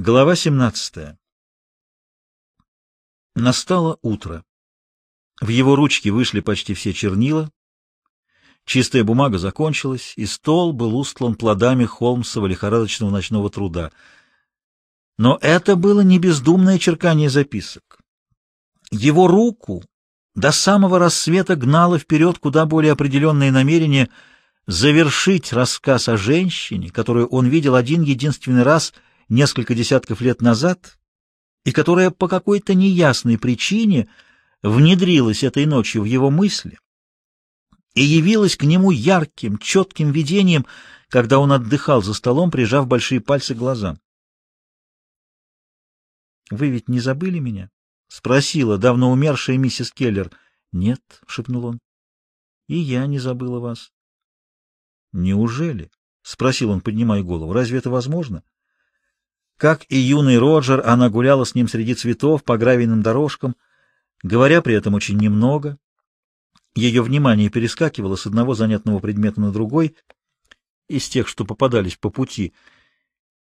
Глава 17. Настало утро. В его ручки вышли почти все чернила. Чистая бумага закончилась, и стол был устлан плодами Холмсова лихорадочного ночного труда. Но это было не бездумное черкание записок. Его руку до самого рассвета гнало вперед куда более определенное намерение завершить рассказ о женщине, которую он видел один единственный раз — несколько десятков лет назад и которая по какой-то неясной причине внедрилась этой ночью в его мысли и явилась к нему ярким, четким видением, когда он отдыхал за столом, прижав большие пальцы к глазам. «Вы ведь не забыли меня?» — спросила давно умершая миссис Келлер. «Нет», — шепнул он, — «и я не забыла вас». «Неужели?» — спросил он, поднимая голову. «Разве это возможно?» Как и юный Роджер, она гуляла с ним среди цветов по гравийным дорожкам, говоря при этом очень немного. Ее внимание перескакивало с одного занятного предмета на другой, из тех, что попадались по пути.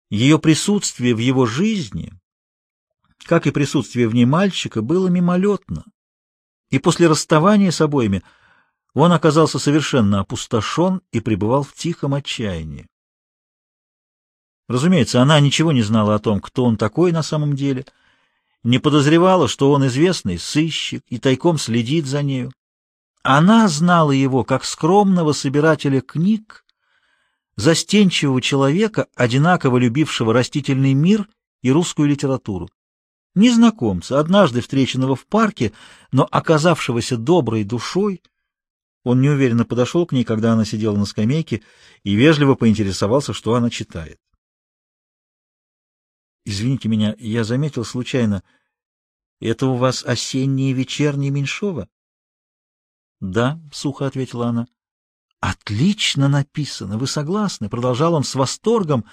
Ее присутствие в его жизни, как и присутствие в ней мальчика, было мимолетно. И после расставания с обоими он оказался совершенно опустошен и пребывал в тихом отчаянии. Разумеется, она ничего не знала о том, кто он такой на самом деле, не подозревала, что он известный сыщик и тайком следит за нею. Она знала его как скромного собирателя книг, застенчивого человека, одинаково любившего растительный мир и русскую литературу. Незнакомца, однажды встреченного в парке, но оказавшегося доброй душой, он неуверенно подошел к ней, когда она сидела на скамейке, и вежливо поинтересовался, что она читает. Извините меня, я заметил случайно. Это у вас осенние вечерние Меньшова? Да, сухо ответила она. Отлично написано, вы согласны? Продолжал он с восторгом,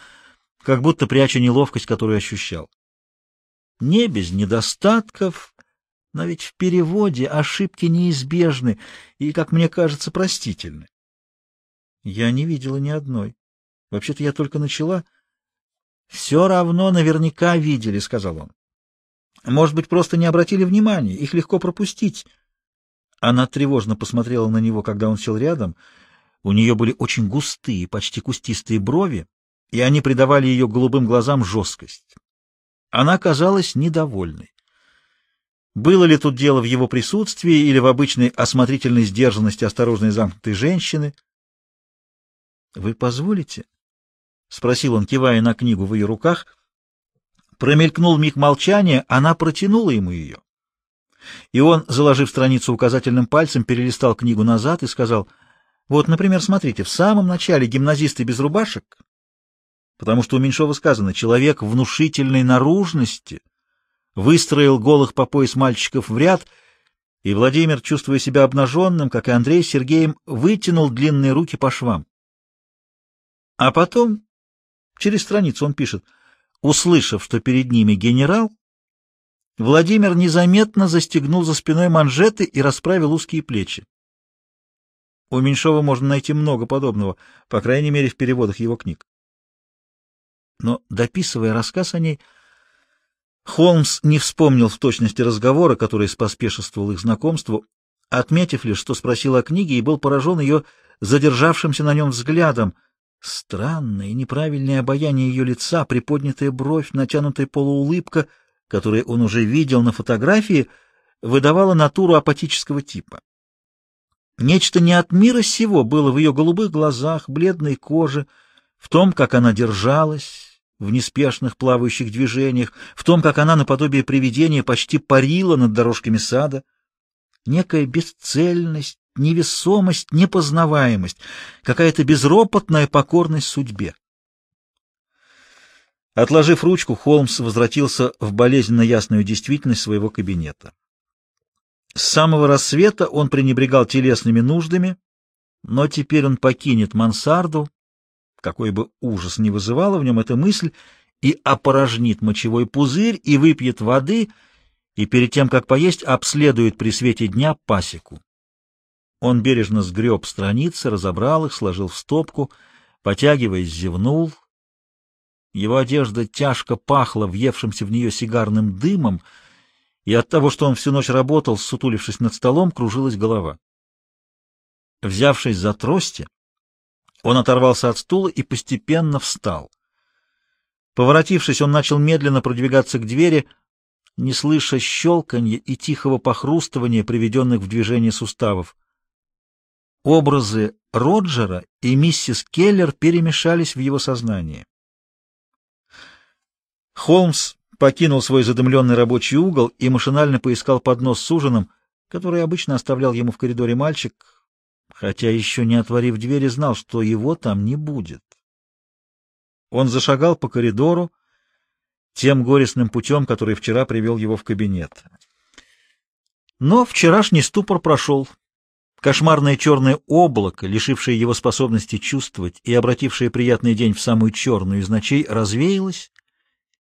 как будто пряча неловкость, которую ощущал. Не без недостатков, но ведь в переводе ошибки неизбежны и, как мне кажется, простительны. Я не видела ни одной. Вообще-то я только начала... «Все равно наверняка видели», — сказал он. «Может быть, просто не обратили внимания, их легко пропустить». Она тревожно посмотрела на него, когда он сел рядом. У нее были очень густые, почти кустистые брови, и они придавали ее голубым глазам жесткость. Она казалась недовольной. Было ли тут дело в его присутствии или в обычной осмотрительной сдержанности осторожной замкнутой женщины? — Вы позволите? — спросил он, кивая на книгу в ее руках. Промелькнул миг молчания, она протянула ему ее. И он, заложив страницу указательным пальцем, перелистал книгу назад и сказал, «Вот, например, смотрите, в самом начале гимназисты без рубашек, потому что у Меньшова сказано, человек внушительной наружности выстроил голых по пояс мальчиков в ряд, и Владимир, чувствуя себя обнаженным, как и Андрей с Сергеем, вытянул длинные руки по швам. А потом Через страницу он пишет, услышав, что перед ними генерал, Владимир незаметно застегнул за спиной манжеты и расправил узкие плечи. У Меньшова можно найти много подобного, по крайней мере, в переводах его книг. Но, дописывая рассказ о ней, Холмс не вспомнил в точности разговора, который споспешествовал их знакомству, отметив лишь, что спросил о книге и был поражен ее задержавшимся на нем взглядом — Странное неправильное обаяние ее лица, приподнятая бровь, натянутая полуулыбка, которую он уже видел на фотографии, выдавала натуру апатического типа. Нечто не от мира сего было в ее голубых глазах, бледной коже, в том, как она держалась в неспешных плавающих движениях, в том, как она наподобие привидения почти парила над дорожками сада. Некая бесцельность, невесомость, непознаваемость, какая-то безропотная покорность судьбе. Отложив ручку, Холмс возвратился в болезненно ясную действительность своего кабинета. С самого рассвета он пренебрегал телесными нуждами, но теперь он покинет мансарду, какой бы ужас ни вызывала в нем эта мысль, и опорожнит мочевой пузырь, и выпьет воды, и перед тем, как поесть, обследует при свете дня пасеку. Он бережно сгреб страницы, разобрал их, сложил в стопку, потягиваясь, зевнул. Его одежда тяжко пахла въевшимся в нее сигарным дымом, и от того, что он всю ночь работал, сутулившись над столом, кружилась голова. Взявшись за трости, он оторвался от стула и постепенно встал. Поворотившись, он начал медленно продвигаться к двери, не слыша щелканья и тихого похрустывания приведенных в движение суставов. Образы Роджера и миссис Келлер перемешались в его сознании. Холмс покинул свой задымленный рабочий угол и машинально поискал поднос с ужином, который обычно оставлял ему в коридоре мальчик, хотя еще не отворив двери, знал, что его там не будет. Он зашагал по коридору тем горестным путем, который вчера привел его в кабинет. Но вчерашний ступор прошел. Кошмарное черное облако, лишившее его способности чувствовать и обратившее приятный день в самую черную из ночей, развеялось,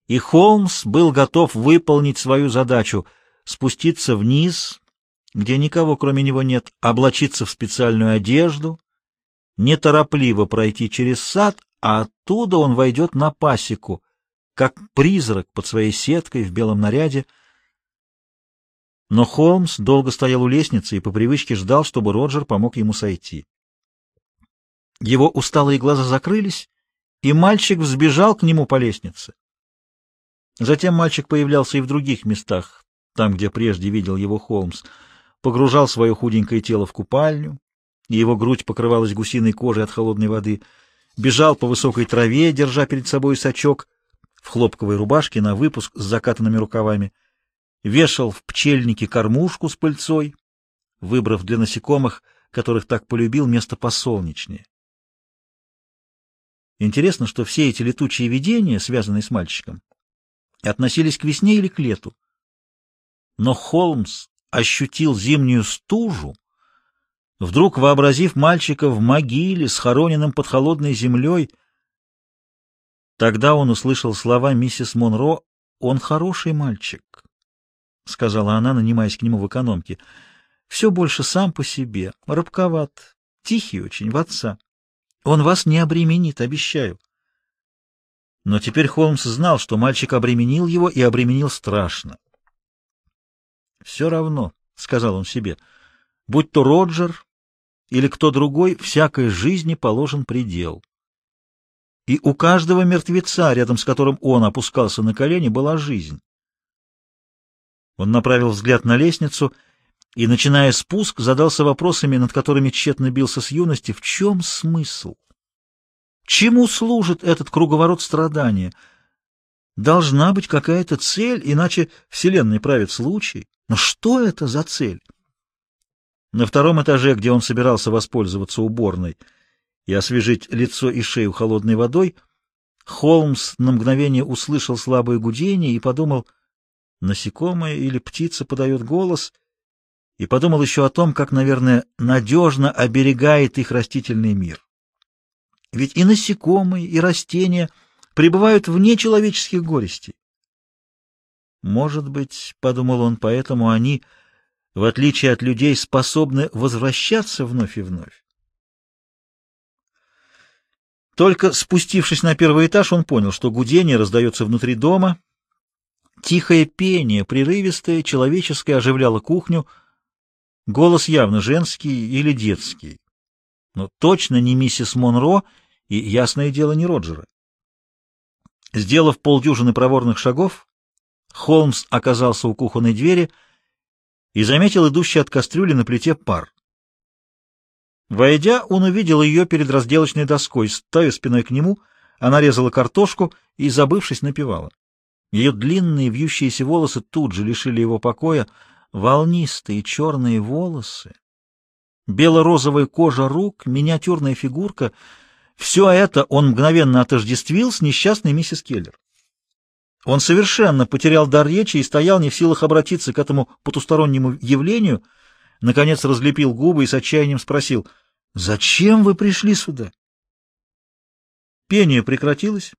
и Холмс был готов выполнить свою задачу — спуститься вниз, где никого кроме него нет, облачиться в специальную одежду, неторопливо пройти через сад, а оттуда он войдет на пасеку, как призрак под своей сеткой в белом наряде. Но Холмс долго стоял у лестницы и по привычке ждал, чтобы Роджер помог ему сойти. Его усталые глаза закрылись, и мальчик взбежал к нему по лестнице. Затем мальчик появлялся и в других местах, там, где прежде видел его Холмс, погружал свое худенькое тело в купальню, и его грудь покрывалась гусиной кожей от холодной воды, бежал по высокой траве, держа перед собой сачок, в хлопковой рубашке на выпуск с закатанными рукавами, вешал в пчельнике кормушку с пыльцой, выбрав для насекомых, которых так полюбил, место посолнечнее. Интересно, что все эти летучие видения, связанные с мальчиком, относились к весне или к лету. Но Холмс ощутил зимнюю стужу, вдруг вообразив мальчика в могиле, схороненным под холодной землей. Тогда он услышал слова миссис Монро «Он хороший мальчик», — сказала она, нанимаясь к нему в экономке. «Все больше сам по себе, рабковат, тихий очень, в отца. Он вас не обременит, обещаю». Но теперь Холмс знал, что мальчик обременил его и обременил страшно. «Все равно», — сказал он себе, — «будь то Роджер или кто другой, всякой жизни положен предел. И у каждого мертвеца, рядом с которым он опускался на колени, была жизнь». Он направил взгляд на лестницу и, начиная спуск, задался вопросами, над которыми тщетно бился с юности, в чем смысл? Чему служит этот круговорот страдания? Должна быть какая-то цель, иначе Вселенной правит случай. Но что это за цель? На втором этаже, где он собирался воспользоваться уборной и освежить лицо и шею холодной водой, Холмс на мгновение услышал слабое гудение и подумал, насекомое или птица подает голос, и подумал еще о том, как, наверное, надежно оберегает их растительный мир. Ведь и насекомые, и растения пребывают вне человеческих горестей. Может быть, — подумал он, — поэтому они, в отличие от людей, способны возвращаться вновь и вновь. Только спустившись на первый этаж, он понял, что гудение раздается внутри дома. Тихое пение, прерывистое, человеческое, оживляло кухню. Голос явно женский или детский. Но точно не миссис Монро и, ясное дело, не Роджера. Сделав полдюжины проворных шагов, Холмс оказался у кухонной двери и заметил идущий от кастрюли на плите пар. Войдя, он увидел ее перед разделочной доской, стоя спиной к нему, она резала картошку и, забывшись, напевала. Ее длинные вьющиеся волосы тут же лишили его покоя, волнистые черные волосы, бело-розовая кожа рук, миниатюрная фигурка — все это он мгновенно отождествил с несчастной миссис Келлер. Он совершенно потерял дар речи и стоял не в силах обратиться к этому потустороннему явлению, наконец разлепил губы и с отчаянием спросил, «Зачем вы пришли сюда?» Пение прекратилось,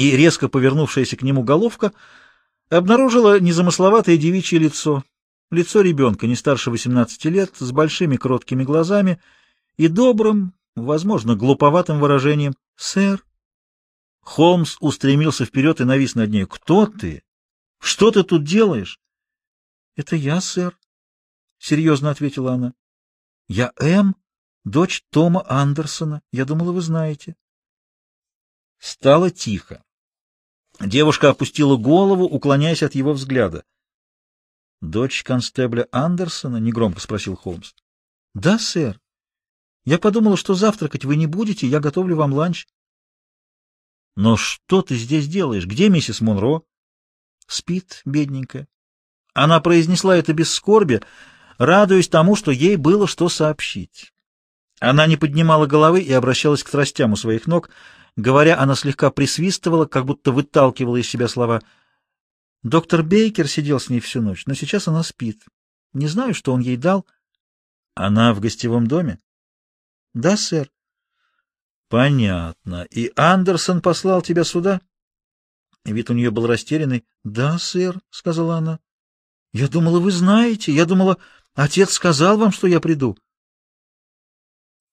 и резко повернувшаяся к нему головка обнаружила незамысловатое девичье лицо, лицо ребенка не старше 18 лет, с большими кроткими глазами и добрым, возможно, глуповатым выражением «Сэр». Холмс устремился вперед и навис над ней. «Кто ты? Что ты тут делаешь?» «Это я, сэр», — серьезно ответила она. «Я Эм, дочь Тома Андерсона. Я думала, вы знаете». Стало тихо. Девушка опустила голову, уклоняясь от его взгляда. «Дочь констебля Андерсона?» — негромко спросил Холмс. «Да, сэр. Я подумала, что завтракать вы не будете, я готовлю вам ланч». «Но что ты здесь делаешь? Где миссис Монро?» «Спит, бедненькая». Она произнесла это без скорби, радуясь тому, что ей было что сообщить. Она не поднимала головы и обращалась к тростям у своих ног. Говоря, она слегка присвистывала, как будто выталкивала из себя слова — Доктор Бейкер сидел с ней всю ночь, но сейчас она спит. Не знаю, что он ей дал. Она в гостевом доме? Да, сэр. Понятно. И Андерсон послал тебя сюда? Вид у нее был растерянный. Да, сэр, сказала она. Я думала, вы знаете. Я думала, отец сказал вам, что я приду.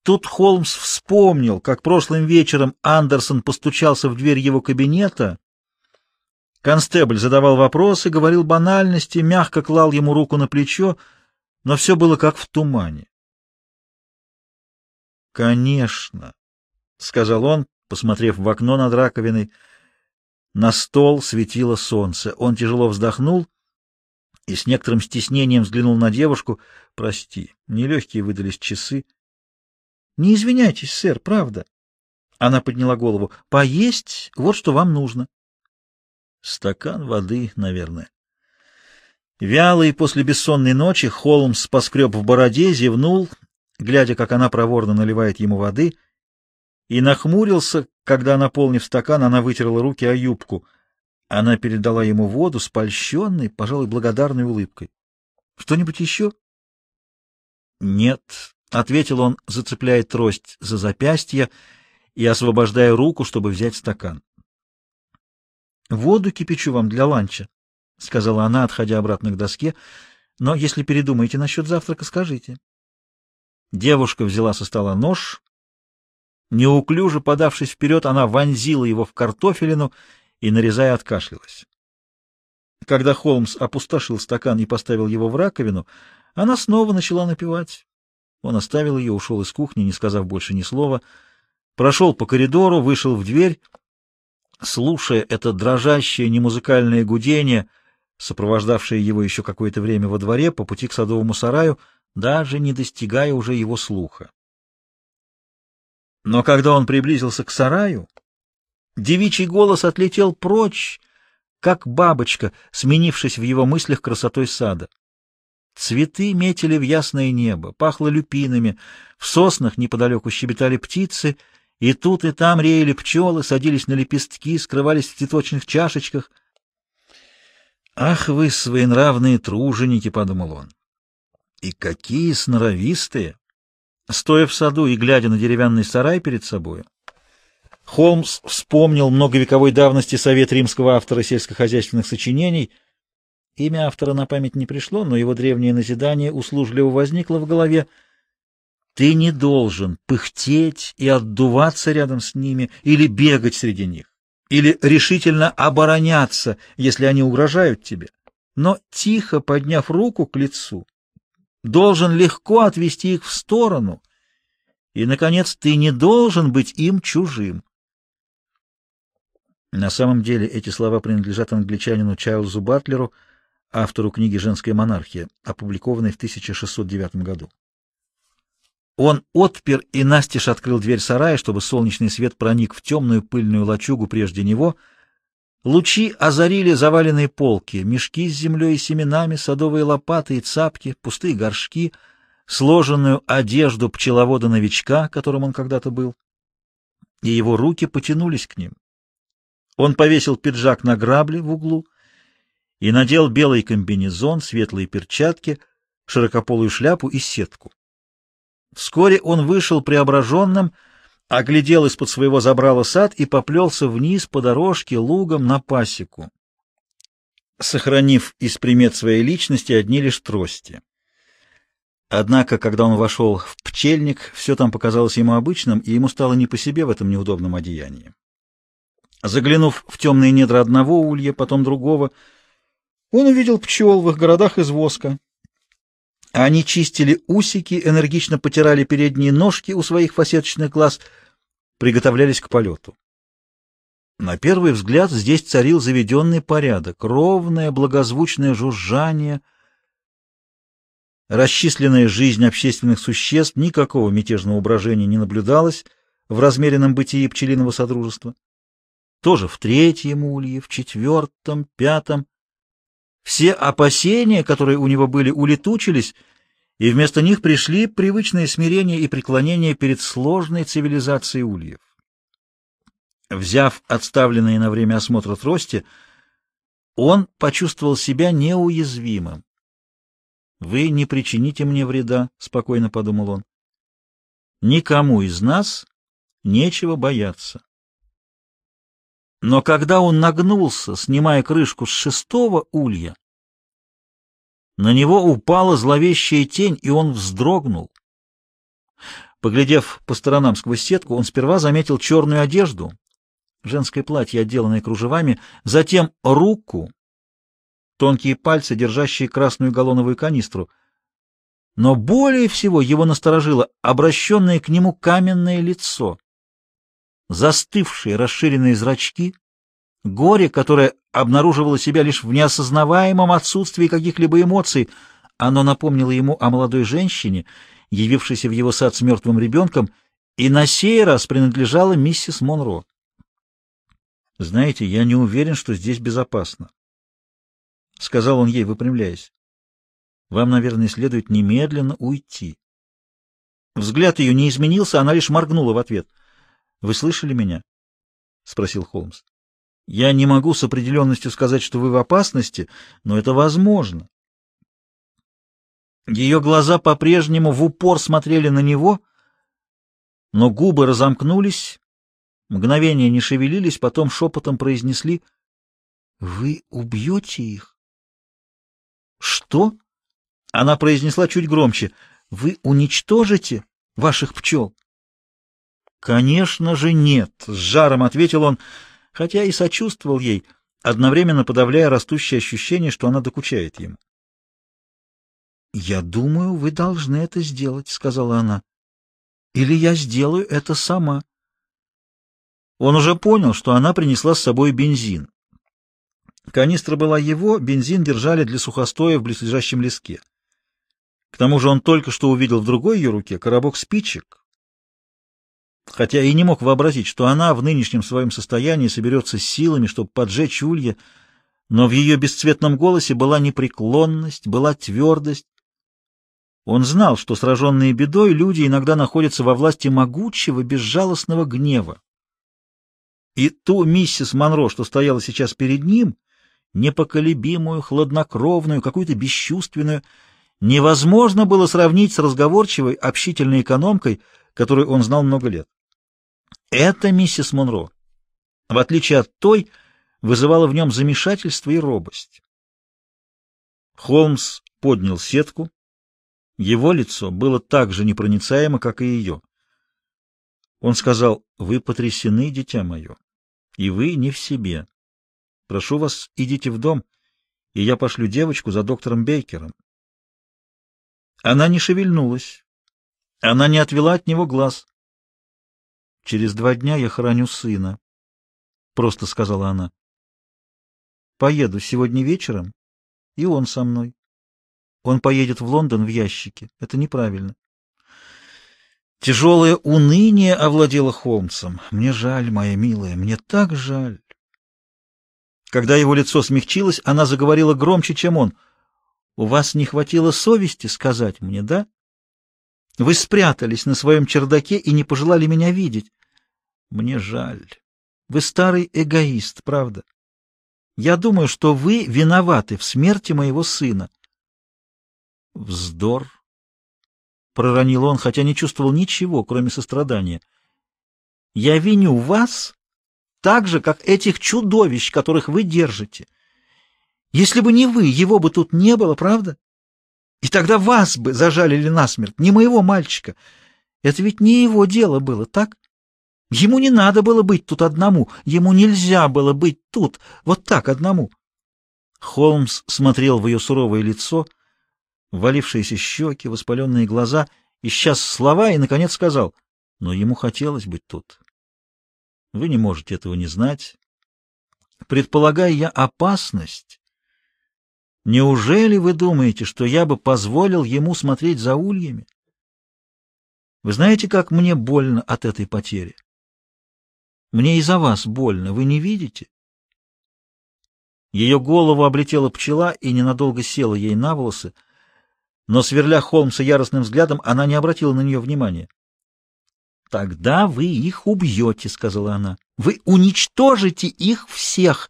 Тут Холмс вспомнил, как прошлым вечером Андерсон постучался в дверь его кабинета Констебль задавал вопросы, говорил банальности, мягко клал ему руку на плечо, но все было как в тумане. «Конечно», — сказал он, посмотрев в окно над раковиной. На стол светило солнце. Он тяжело вздохнул и с некоторым стеснением взглянул на девушку. «Прости, нелегкие выдались часы». «Не извиняйтесь, сэр, правда». Она подняла голову. «Поесть — вот что вам нужно». Стакан воды, наверное. Вялый после бессонной ночи Холмс поскреб в бороде, зевнул, глядя, как она проворно наливает ему воды, и нахмурился, когда, наполнив стакан, она вытерла руки о юбку. Она передала ему воду с польщенной, пожалуй, благодарной улыбкой. — Что-нибудь еще? — Нет, — ответил он, зацепляя трость за запястье и освобождая руку, чтобы взять стакан. — Воду кипячу вам для ланча, — сказала она, отходя обратно к доске. — Но если передумаете насчет завтрака, скажите. Девушка взяла со стола нож. Неуклюже подавшись вперед, она вонзила его в картофелину и, нарезая, откашлялась. Когда Холмс опустошил стакан и поставил его в раковину, она снова начала напевать. Он оставил ее, ушел из кухни, не сказав больше ни слова, прошел по коридору, вышел в дверь Слушая это дрожащее немузыкальное гудение, сопровождавшее его еще какое-то время во дворе по пути к садовому сараю, даже не достигая уже его слуха. Но когда он приблизился к сараю, девичий голос отлетел прочь, как бабочка, сменившись в его мыслях красотой сада. Цветы метили в ясное небо, пахло люпинами, в соснах неподалеку щебетали птицы — и тут и там реяли пчелы, садились на лепестки, скрывались в цветочных чашечках. «Ах вы, своенравные труженики!» — подумал он. «И какие сноровистые!» Стоя в саду и глядя на деревянный сарай перед собой, Холмс вспомнил многовековой давности совет римского автора сельскохозяйственных сочинений. Имя автора на память не пришло, но его древнее назидание услужливо возникло в голове — ты не должен пыхтеть и отдуваться рядом с ними или бегать среди них, или решительно обороняться, если они угрожают тебе. Но, тихо подняв руку к лицу, должен легко отвести их в сторону. И, наконец, ты не должен быть им чужим. На самом деле эти слова принадлежат англичанину Чарльзу Батлеру, автору книги «Женская монархия», опубликованной в 1609 году. Он отпер и настежь открыл дверь сарая, чтобы солнечный свет проник в темную пыльную лачугу прежде него. Лучи озарили заваленные полки, мешки с землей и семенами, садовые лопаты и цапки, пустые горшки, сложенную одежду пчеловода-новичка, которым он когда-то был. И его руки потянулись к ним. Он повесил пиджак на грабли в углу и надел белый комбинезон, светлые перчатки, широкополую шляпу и сетку. Вскоре он вышел преображенным, оглядел из-под своего забрала сад и поплелся вниз по дорожке лугом на пасеку, сохранив из примет своей личности одни лишь трости. Однако, когда он вошел в пчельник, все там показалось ему обычным, и ему стало не по себе в этом неудобном одеянии. Заглянув в темные недра одного улья, потом другого, он увидел пчел в их городах из воска. Они чистили усики, энергично потирали передние ножки у своих фасеточных глаз, приготовлялись к полету. На первый взгляд здесь царил заведенный порядок, ровное благозвучное жужжание, расчисленная жизнь общественных существ, никакого мятежного брожения не наблюдалось в размеренном бытии пчелиного содружества. Тоже в третьем улье, в четвертом, пятом. Все опасения, которые у него были, улетучились, и вместо них пришли привычное смирение и преклонение перед сложной цивилизацией ульев. Взяв отставленные на время осмотра трости, он почувствовал себя неуязвимым. «Вы не причините мне вреда», — спокойно подумал он. «Никому из нас нечего бояться». Но когда он нагнулся, снимая крышку с шестого улья, на него упала зловещая тень, и он вздрогнул. Поглядев по сторонам сквозь сетку, он сперва заметил черную одежду, женское платье, отделанное кружевами, затем руку, тонкие пальцы, держащие красную галлоновую канистру. Но более всего его насторожило обращенное к нему каменное лицо. Застывшие расширенные зрачки, горе, которое обнаруживало себя лишь в неосознаваемом отсутствии каких-либо эмоций, оно напомнило ему о молодой женщине, явившейся в его сад с мертвым ребенком, и на сей раз принадлежала миссис Монро. «Знаете, я не уверен, что здесь безопасно», — сказал он ей, выпрямляясь. «Вам, наверное, следует немедленно уйти». Взгляд ее не изменился, она лишь моргнула в ответ. «Вы слышали меня?» — спросил Холмс. «Я не могу с определенностью сказать, что вы в опасности, но это возможно». Ее глаза по-прежнему в упор смотрели на него, но губы разомкнулись, Мгновение не шевелились, потом шепотом произнесли «Вы убьете их?» «Что?» Она произнесла чуть громче «Вы уничтожите ваших пчел?» «Конечно же нет», — с жаром ответил он, хотя и сочувствовал ей, одновременно подавляя растущее ощущение, что она докучает ему. «Я думаю, вы должны это сделать», — сказала она. «Или я сделаю это сама». Он уже понял, что она принесла с собой бензин. Канистра была его, бензин держали для сухостоя в близлежащем леске. К тому же он только что увидел в другой ее руке коробок спичек, хотя и не мог вообразить, что она в нынешнем своем состоянии соберется силами, чтобы поджечь улья, но в ее бесцветном голосе была непреклонность, была твердость. Он знал, что сраженные бедой люди иногда находятся во власти могучего, безжалостного гнева. И ту миссис Монро, что стояла сейчас перед ним, непоколебимую, хладнокровную, какую-то бесчувственную, невозможно было сравнить с разговорчивой, общительной экономкой, которую он знал много лет. Эта миссис Монро, в отличие от той, вызывала в нем замешательство и робость. Холмс поднял сетку. Его лицо было так же непроницаемо, как и ее. Он сказал, «Вы потрясены, дитя мое и вы не в себе. Прошу вас, идите в дом, и я пошлю девочку за доктором Бейкером. Она не шевельнулась. Она не отвела от него глаз. «Через два дня я хороню сына», — просто сказала она. «Поеду сегодня вечером, и он со мной. Он поедет в Лондон в ящике. Это неправильно. Тяжелое уныние овладело Холмсом. «Мне жаль, моя милая, мне так жаль». Когда его лицо смягчилось, она заговорила громче, чем он. «У вас не хватило совести сказать мне, да? Вы спрятались на своем чердаке и не пожелали меня видеть. Мне жаль. Вы старый эгоист, правда? Я думаю, что вы виноваты в смерти моего сына». Вздор проронил он, хотя не чувствовал ничего, кроме сострадания. «Я виню вас так же, как этих чудовищ, которых вы держите. Если бы не вы, его бы тут не было, правда? И тогда вас бы зажалили насмерть, не моего мальчика. Это ведь не его дело было, так? Ему не надо было быть тут одному, ему нельзя было быть тут, вот так одному. Холмс смотрел в ее суровое лицо, валившиеся щеки, воспаленные глаза, исчез слова и, наконец, сказал, но ему хотелось быть тут. Вы не можете этого не знать. Предполагая я опасность, неужели вы думаете, что я бы позволил ему смотреть за ульями? Вы знаете, как мне больно от этой потери? Мне из-за вас больно, вы не видите? Ее голову облетела пчела и ненадолго села ей на волосы, но, сверля Холмса яростным взглядом, она не обратила на нее внимания. «Тогда вы их убьете», — сказала она. «Вы уничтожите их всех,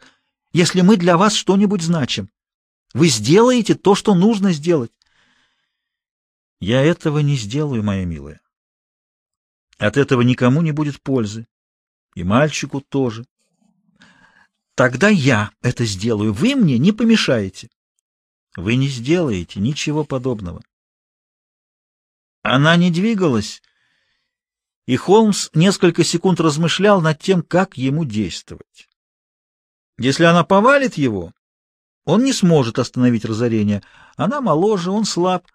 если мы для вас что-нибудь значим. Вы сделаете то, что нужно сделать». «Я этого не сделаю, моя милая. От этого никому не будет пользы. И мальчику тоже. Тогда я это сделаю. Вы мне не помешаете. Вы не сделаете ничего подобного. Она не двигалась, и Холмс несколько секунд размышлял над тем, как ему действовать. Если она повалит его, он не сможет остановить разорение. Она моложе, он слаб.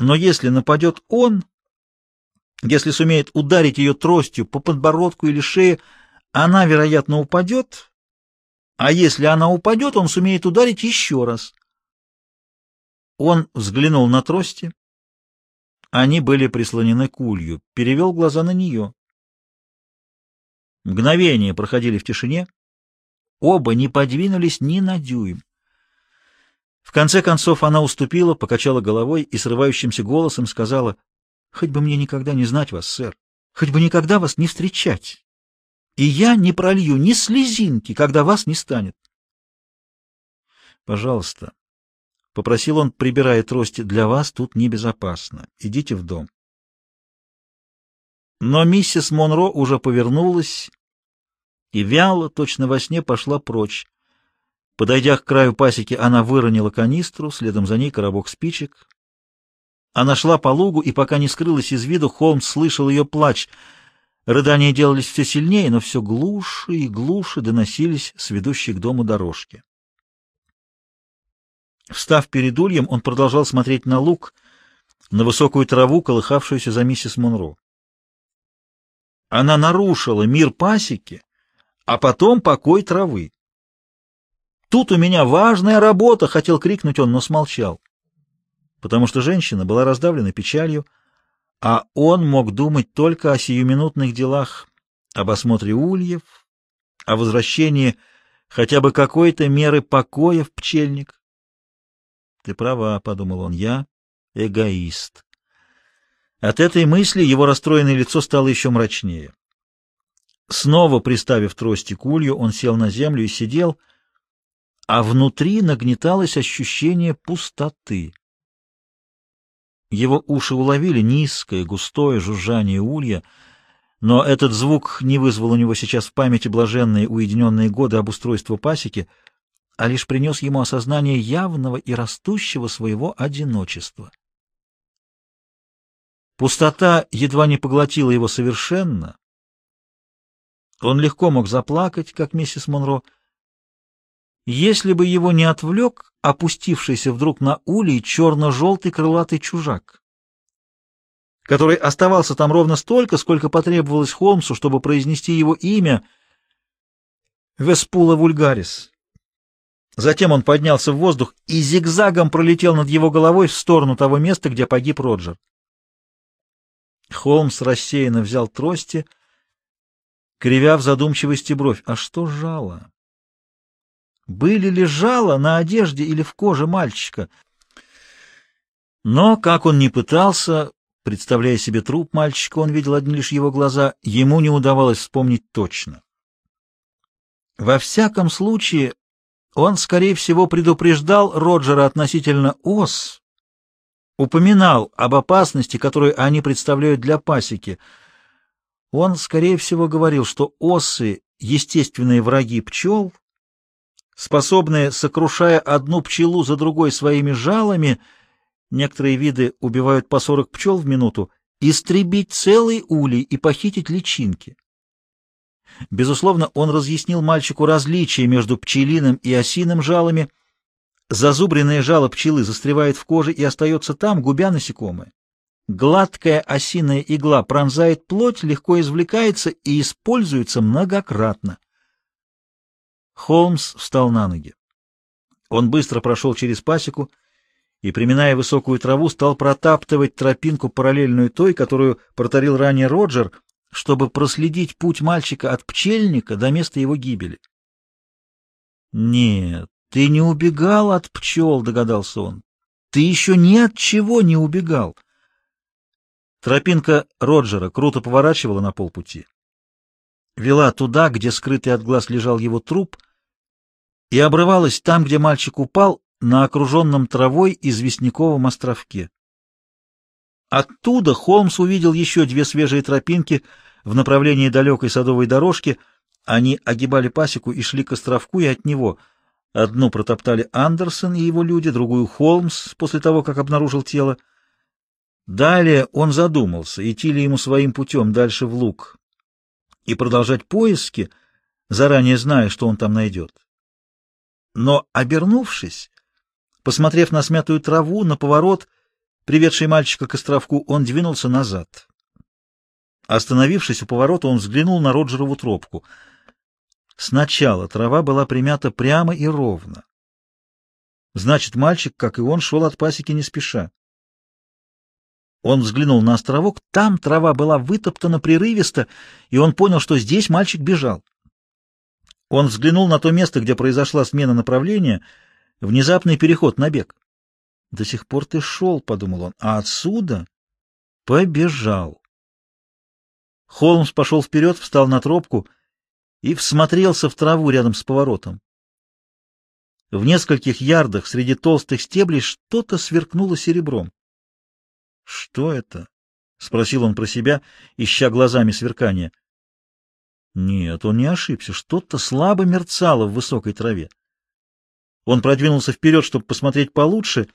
Но если нападет он, если сумеет ударить ее тростью по подбородку или шее, она, вероятно, упадет, а если она упадет, он сумеет ударить еще раз. Он взглянул на трости. Они были прислонены к улью, перевел глаза на нее. Мгновения проходили в тишине. Оба не подвинулись ни на дюйм. В конце концов она уступила, покачала головой и срывающимся голосом сказала, «Хоть бы мне никогда не знать вас, сэр, хоть бы никогда вас не встречать, и я не пролью ни слезинки, когда вас не станет». «Пожалуйста, — попросил он, прибирая трости, — для вас тут небезопасно. Идите в дом. Но миссис Монро уже повернулась и вяло, точно во сне, пошла прочь. Подойдя к краю пасеки, она выронила канистру, следом за ней коробок спичек. Она шла по лугу, и пока не скрылась из виду, Холмс слышал ее плач. Рыдания делались все сильнее, но все глуше и глуше доносились с ведущей к дому дорожки. Встав перед ульем, он продолжал смотреть на луг, на высокую траву, колыхавшуюся за миссис Монро. Она нарушила мир пасеки, а потом покой травы. «Тут у меня важная работа!» — хотел крикнуть он, но смолчал, потому что женщина была раздавлена печалью, а он мог думать только о сиюминутных делах, об осмотре ульев, о возвращении хотя бы какой-то меры покоя в пчельник. Ты права, — подумал он, — я эгоист. От этой мысли его расстроенное лицо стало еще мрачнее. Снова приставив трости к улью, он сел на землю и сидел, а внутри нагнеталось ощущение пустоты. Его уши уловили низкое, густое жужжание улья, но этот звук не вызвал у него сейчас в памяти блаженные уединенные годы обустройства пасеки — а лишь принес ему осознание явного и растущего своего одиночества. Пустота едва не поглотила его совершенно. Он легко мог заплакать, как миссис Монро, если бы его не отвлек опустившийся вдруг на улей черно-желтый крылатый чужак, который оставался там ровно столько, сколько потребовалось Холмсу, чтобы произнести его имя Веспула Вульгарис. Затем он поднялся в воздух и зигзагом пролетел над его головой в сторону того места, где погиб Роджер. Холмс рассеянно взял трости, кривя в задумчивости бровь. А что жало? Были ли жало на одежде или в коже мальчика? Но, как он ни пытался, представляя себе труп мальчика, он видел одни лишь его глаза, ему не удавалось вспомнить точно. Во всяком случае, он, скорее всего, предупреждал Роджера относительно ос, упоминал об опасности, которую они представляют для пасеки. Он, скорее всего, говорил, что осы — естественные враги пчел, способные, сокрушая одну пчелу за другой своими жалами, некоторые виды убивают по 40 пчел в минуту, истребить целый улей и похитить личинки. Безусловно, он разъяснил мальчику различия между пчелиным и осиным жалами. Зазубренное жало пчелы застревает в коже и остается там, губя насекомое. Гладкая осиная игла пронзает плоть, легко извлекается и используется многократно. Холмс встал на ноги. Он быстро прошел через пасеку и, приминая высокую траву, стал протаптывать тропинку, параллельную той, которую проторил ранее Роджер, чтобы проследить путь мальчика от пчельника до места его гибели. «Нет, ты не убегал от пчел», — догадался он. «Ты еще ни от чего не убегал». Тропинка Роджера круто поворачивала на полпути. Вела туда, где скрытый от глаз лежал его труп, и обрывалась там, где мальчик упал, на окруженном травой известняковом островке. Оттуда Холмс увидел еще две свежие тропинки в направлении далекой садовой дорожки. Они огибали пасеку и шли к островку и от него. Одну протоптали Андерсон и его люди, другую — Холмс после того, как обнаружил тело. Далее он задумался, идти ли ему своим путем дальше в луг и продолжать поиски, заранее зная, что он там найдет. Но, обернувшись, посмотрев на смятую траву, на поворот, приведший мальчика к островку, он двинулся назад. Остановившись у поворота, он взглянул на Роджерову тропку. Сначала трава была примята прямо и ровно. Значит, мальчик, как и он, шел от пасеки не спеша. Он взглянул на островок, там трава была вытоптана прерывисто, и он понял, что здесь мальчик бежал. Он взглянул на то место, где произошла смена направления, внезапный переход на бег. «До сих пор ты шел», — подумал он, — «а отсюда побежал». Холмс пошел вперед, встал на тропку и всмотрелся в траву рядом с поворотом. В нескольких ярдах среди толстых стеблей что-то сверкнуло серебром. Что это? спросил он про себя, ища глазами сверкания. Нет, он не ошибся. Что-то слабо мерцало в высокой траве. Он продвинулся вперед, чтобы посмотреть получше,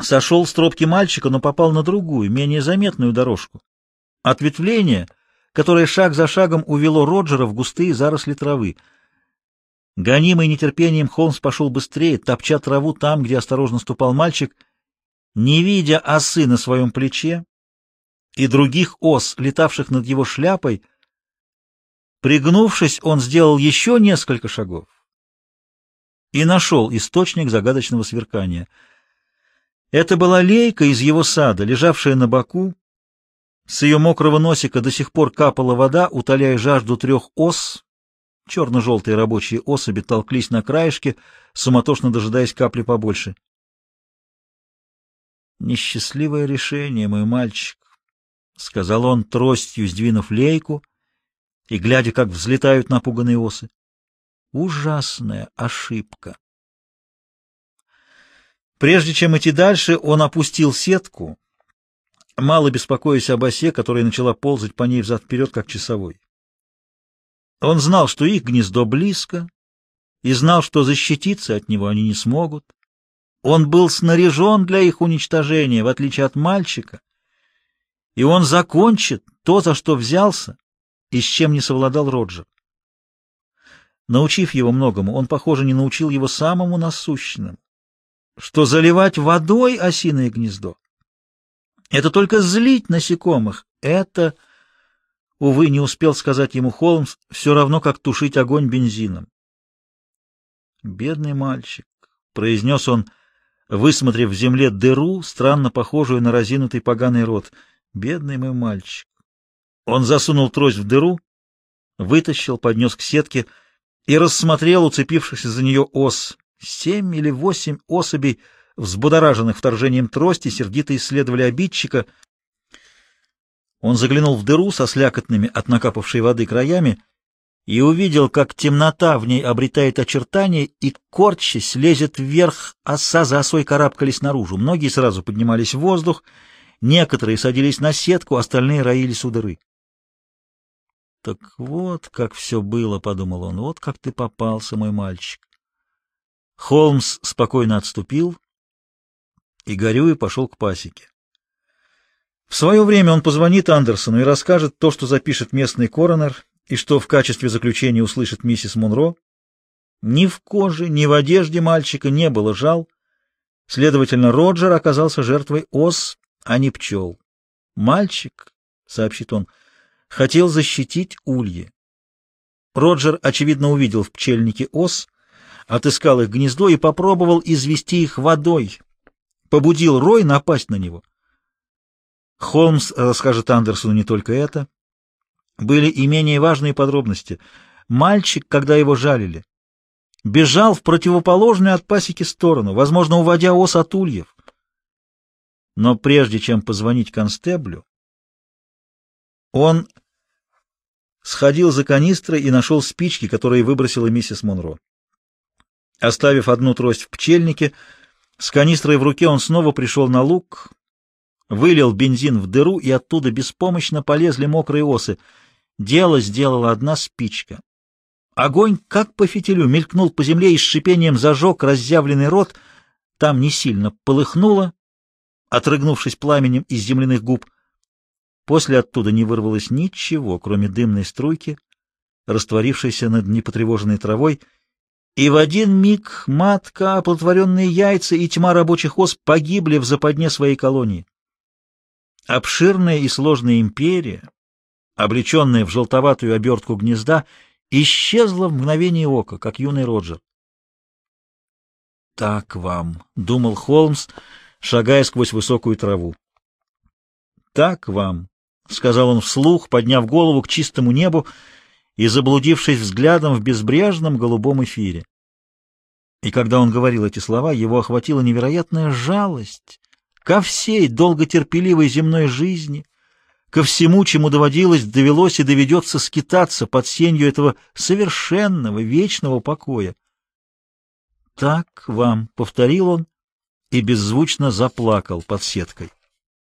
сошел с тропки мальчика, но попал на другую, менее заметную дорожку. Ответвление, которое шаг за шагом увело Роджера в густые заросли травы. Гонимый нетерпением, Холмс пошел быстрее, топча траву там, где осторожно ступал мальчик — не видя осы на своем плече и других ос, летавших над его шляпой, пригнувшись, он сделал еще несколько шагов и нашел источник загадочного сверкания. Это была лейка из его сада, лежавшая на боку. С ее мокрого носика до сих пор капала вода, утоляя жажду трех ос. Черно-желтые рабочие особи толклись на краешке, суматошно дожидаясь капли побольше. Несчастливое решение, мой мальчик, — сказал он, тростью сдвинув лейку и глядя, как взлетают напуганные осы. Ужасная ошибка. Прежде чем идти дальше, он опустил сетку, мало беспокоясь об осе, которая начала ползать по ней взад-вперед, как часовой. Он знал, что их гнездо близко, и знал, что защититься от него они не смогут. Он был снаряжен для их уничтожения, в отличие от мальчика, и он закончит то, за что взялся и с чем не совладал Роджер. Научив его многому, он, похоже, не научил его самому насущному, что заливать водой осиное гнездо — это только злить насекомых, это, увы, не успел сказать ему Холмс, все равно, как тушить огонь бензином. «Бедный мальчик», — произнес он, — высмотрев в земле дыру, странно похожую на разинутый поганый рот. Бедный мой мальчик. Он засунул трость в дыру, вытащил, поднес к сетке и рассмотрел уцепившихся за нее ос. Семь или восемь особей, взбудораженных вторжением трости, сердито исследовали обидчика. Он заглянул в дыру со слякотными от накапавшей воды краями и увидел, как темнота в ней обретает очертания и, корчась, лезет вверх, оса за осой карабкались наружу. Многие сразу поднимались в воздух, некоторые садились на сетку, остальные роились у дыры. «Так вот, как все было», — подумал он, — «вот как ты попался, мой мальчик». Холмс спокойно отступил и, горюя, пошел к пасеке. В свое время он позвонит Андерсону и расскажет то, что запишет местный коронер, И что в качестве заключения услышит миссис Монро? Ни в коже, ни в одежде мальчика не было жал. Следовательно, Роджер оказался жертвой ос, а не пчел. Мальчик, — сообщит он, — хотел защитить ульи. Роджер, очевидно, увидел в пчельнике ос, отыскал их гнездо и попробовал извести их водой. Побудил Рой напасть на него. Холмс расскажет Андерсону не только это. Были и менее важные подробности. Мальчик, когда его жалили, бежал в противоположную от пасеки сторону, возможно, уводя ос от ульев. Но прежде чем позвонить констеблю, он сходил за канистрой и нашел спички, которые выбросила миссис Монро. Оставив одну трость в пчельнике, с канистрой в руке он снова пришел на луг, вылил бензин в дыру, и оттуда беспомощно полезли мокрые осы. Дело сделала одна спичка. Огонь, как по фитилю, мелькнул по земле и с шипением зажег разъявленный рот. Там не сильно полыхнуло, отрыгнувшись пламенем из земляных губ. После оттуда не вырвалось ничего, кроме дымной струйки, растворившейся над непотревоженной травой, и в один миг матка, оплодотворенные яйца и тьма рабочих ос погибли в западне своей колонии. Обширная и сложная империя, облеченная в желтоватую обертку гнезда, исчезла в мгновение ока, как юный Роджер. «Так вам», — думал Холмс, шагая сквозь высокую траву. «Так вам», — сказал он вслух, подняв голову к чистому небу и заблудившись взглядом в безбрежном голубом эфире. И когда он говорил эти слова, его охватила невероятная жалость ко всей долготерпеливой земной жизни, ко всему, чему доводилось, довелось и доведется скитаться под сенью этого совершенного, вечного покоя. «Так вам», — повторил он и беззвучно заплакал под сеткой.